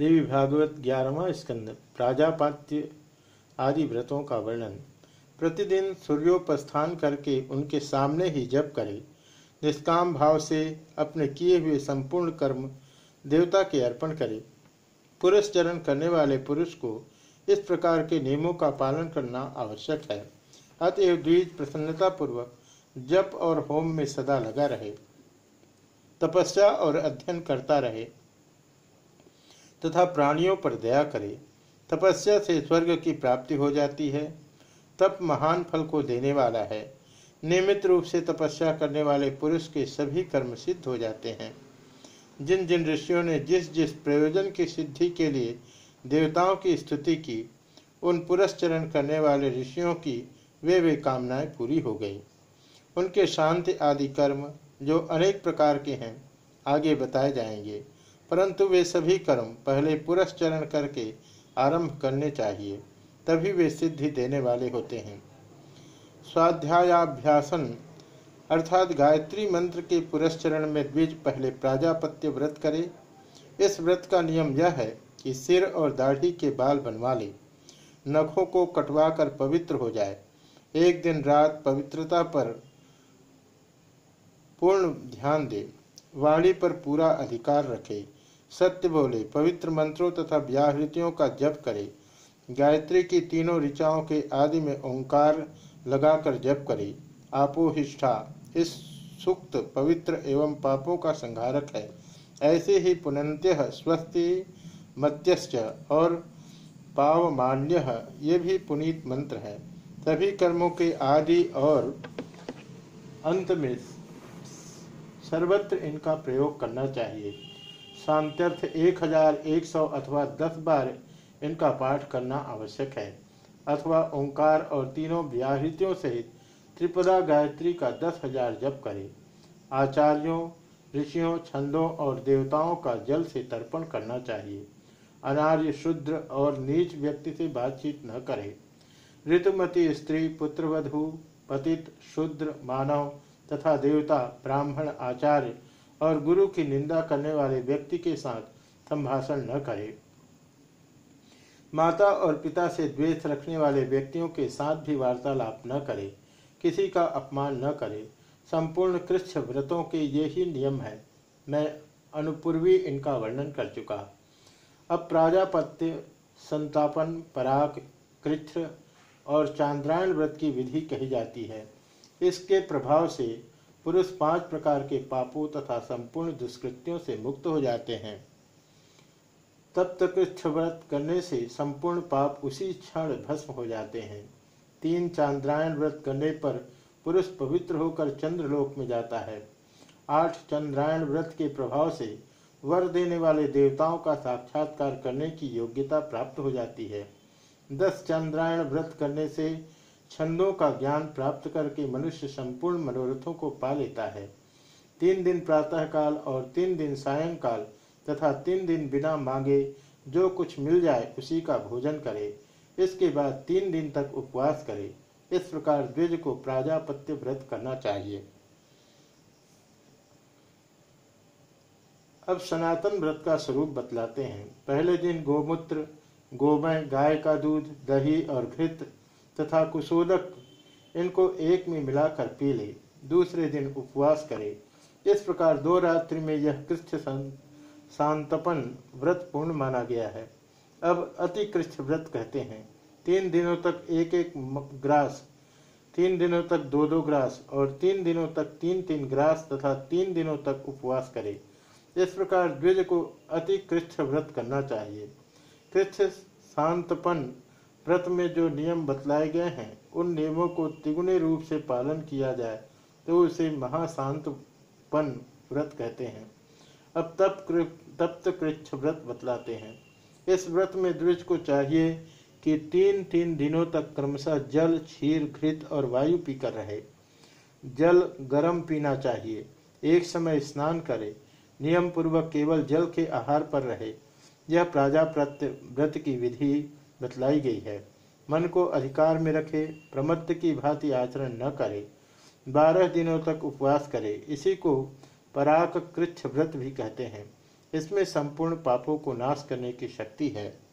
देवी भागवत ग्यारहवा स्कंद, प्राजापात्य आदि व्रतों का वर्णन। प्रतिदिन सूर्योपस्थान करके उनके सामने ही जप करे। निष्काम भाव से अपने किए हुए संपूर्ण कर्म देवता के अर्पण करे। पुरुष चरण करने वाले पुरुष को इस प्रकार के नियमों का पालन करना आवश्यक है। अतएव द्विज प्रसन्नतापूर्वक जप और होम में सदा लगा रहे। तपस्या और अध्ययन करता रहे। तथा प्राणियों पर दया करे, तपस्या से स्वर्ग की प्राप्ति हो जाती है। तप महान फल को देने वाला है। नियमित रूप से तपस्या करने वाले पुरुष के सभी कर्म सिद्ध हो जाते हैं। जिन जिन ऋषियों ने जिस जिस प्रयोजन की सिद्धि के लिए देवताओं की स्तुति की, उन पुरस्चरण करने वाले ऋषियों की वे वे कामनाएँ पूरी हो गई। उनके शांति आदि कर्म जो अनेक प्रकार के हैं, आगे बताए जाएँगे। परंतु वे सभी कर्म पहले पुरस्चरण करके आरंभ करने चाहिए, तभी वे सिद्धि देने वाले होते हैं। स्वाध्यायाभ्यासन अर्थात गायत्री मंत्र के पुरस्चरण में द्विज पहले प्राजापत्य व्रत करे। इस व्रत का नियम यह है कि सिर और दाढ़ी के बाल बनवा ले, नखों को कटवाकर पवित्र हो जाए। एक दिन रात पवित्रता पर पूर्ण ध्यान दे, वाणी पर पूरा अधिकार रखे। सत्य बोले, पवित्र मंत्रों तथा व्याहृतियों का जप करे। गायत्री की तीनों ऋचाओं के आदि में ओंकार लगाकर जप करे। आपोहिष्ठा, इस सुक्त, पवित्र एवं पापों का संहारक है। ऐसे ही पुनंत्य स्वस्ति, मत्यश्च, और पावमान्य, ये भी पुनीत मंत्र है। सभी कर्मों के आदि और अंत में सर्वत्र इनका प्रयोग करना चाहिए। शांत्यर्थ एक हज़ार एक सौ अथवा दस बार इनका पाठ करना आवश्यक है, अथवा ओंकार और तीनों व्याहृतियों सहित त्रिपदा गायत्री का दस हज़ार जप करे। आचार्यों, ऋषियों, छंदों और देवताओं का जल से तर्पण करना चाहिए। अनार्य शुद्र और नीच व्यक्ति से बातचीत न करे। ऋतुमती स्त्री, पुत्रवधु, पतित, शुद्र, मानव तथा देवता, ब्राह्मण, आचार्य और गुरु की निंदा करने वाले व्यक्ति के साथ संभाषण न करे। माता और पिता से द्वेष रखने वाले व्यक्तियों के साथ भी वार्तालाप न करे। किसी का अपमान न करे। संपूर्ण कृष्ण व्रतों के ये ही नियम है। मैं अनुपूर्वी इनका वर्णन कर चुका। अब प्राजापत्य, संतापन, पराग कृष्ण और चांद्रायण व्रत की विधि कही जाती है। इसके प्रभाव से पुरुष पाँच प्रकार के पापों तथा संपूर्ण दुष्कृत्यों से मुक्त हो जाते हैं। तप्त व्रत करने से संपूर्ण पाप उसी क्षण भस्म हो जाते हैं। तीन चांद्रायण व्रत करने पर पुरुष पवित्र होकर चंद्रलोक में जाता है। आठ चंद्रायण व्रत के प्रभाव से वर देने वाले देवताओं का साक्षात्कार करने की योग्यता प्राप्त हो जाती है। दस चंद्रायण व्रत करने से छंदों का ज्ञान प्राप्त करके मनुष्य संपूर्ण मनोरथों को पा लेता है। तीन दिन प्रातःकाल और तीन दिन सायंकाल तथा तीन दिन बिना मांगे जो कुछ मिल जाए उसी का भोजन करे। इसके बाद तीन दिन तक उपवास करे। इस प्रकार द्विज को प्राजापत्य व्रत करना चाहिए। अब सनातन व्रत का स्वरूप बतलाते हैं। पहले दिन गोमूत्र, गोमय, गाय का दूध, दही और घृत तथा कुशोदक इनको एक में मिलाकर पी ले, दूसरे दिन उपवास करे। इस प्रकार दो रात्रि में यह कृष्ण शांतपन व्रत पूर्ण माना गया है। अब अति कृष्ण व्रत कहते हैं। तीन दिनों तक एक एक ग्रास, तीन दिनों तक दो दो ग्रास और तीन दिनों तक तीन तीन ग्रास तथा तीन दिनों तक उपवास करे। इस प्रकार द्विज को अति कृष्ण व्रत करना चाहिए। कृष्ण शांतपन व्रत में जो नियम बतलाए गए हैं, उन नियमों को तिगुने रूप से पालन किया जाए तो उसे महाशांतपन व्रत कहते हैं। अब तप तप्त कृच्छ व्रत बतलाते हैं। इस व्रत में द्विज को चाहिए कि तीन तीन दिनों तक क्रमशः जल, क्षीर, घृत और वायु पीकर रहे। जल गर्म पीना चाहिए। एक समय स्नान करे। नियम पूर्वक केवल जल के आहार पर रहे। यह प्राजाप्रत्य, व्रत की विधि बतलाई गई है। मन को अधिकार में रखे, प्रमत्त की भांति आचरण न करे, बारह दिनों तक उपवास करे, इसी को पराक कृच्छ व्रत भी कहते हैं। इसमें संपूर्ण पापों को नाश करने की शक्ति है।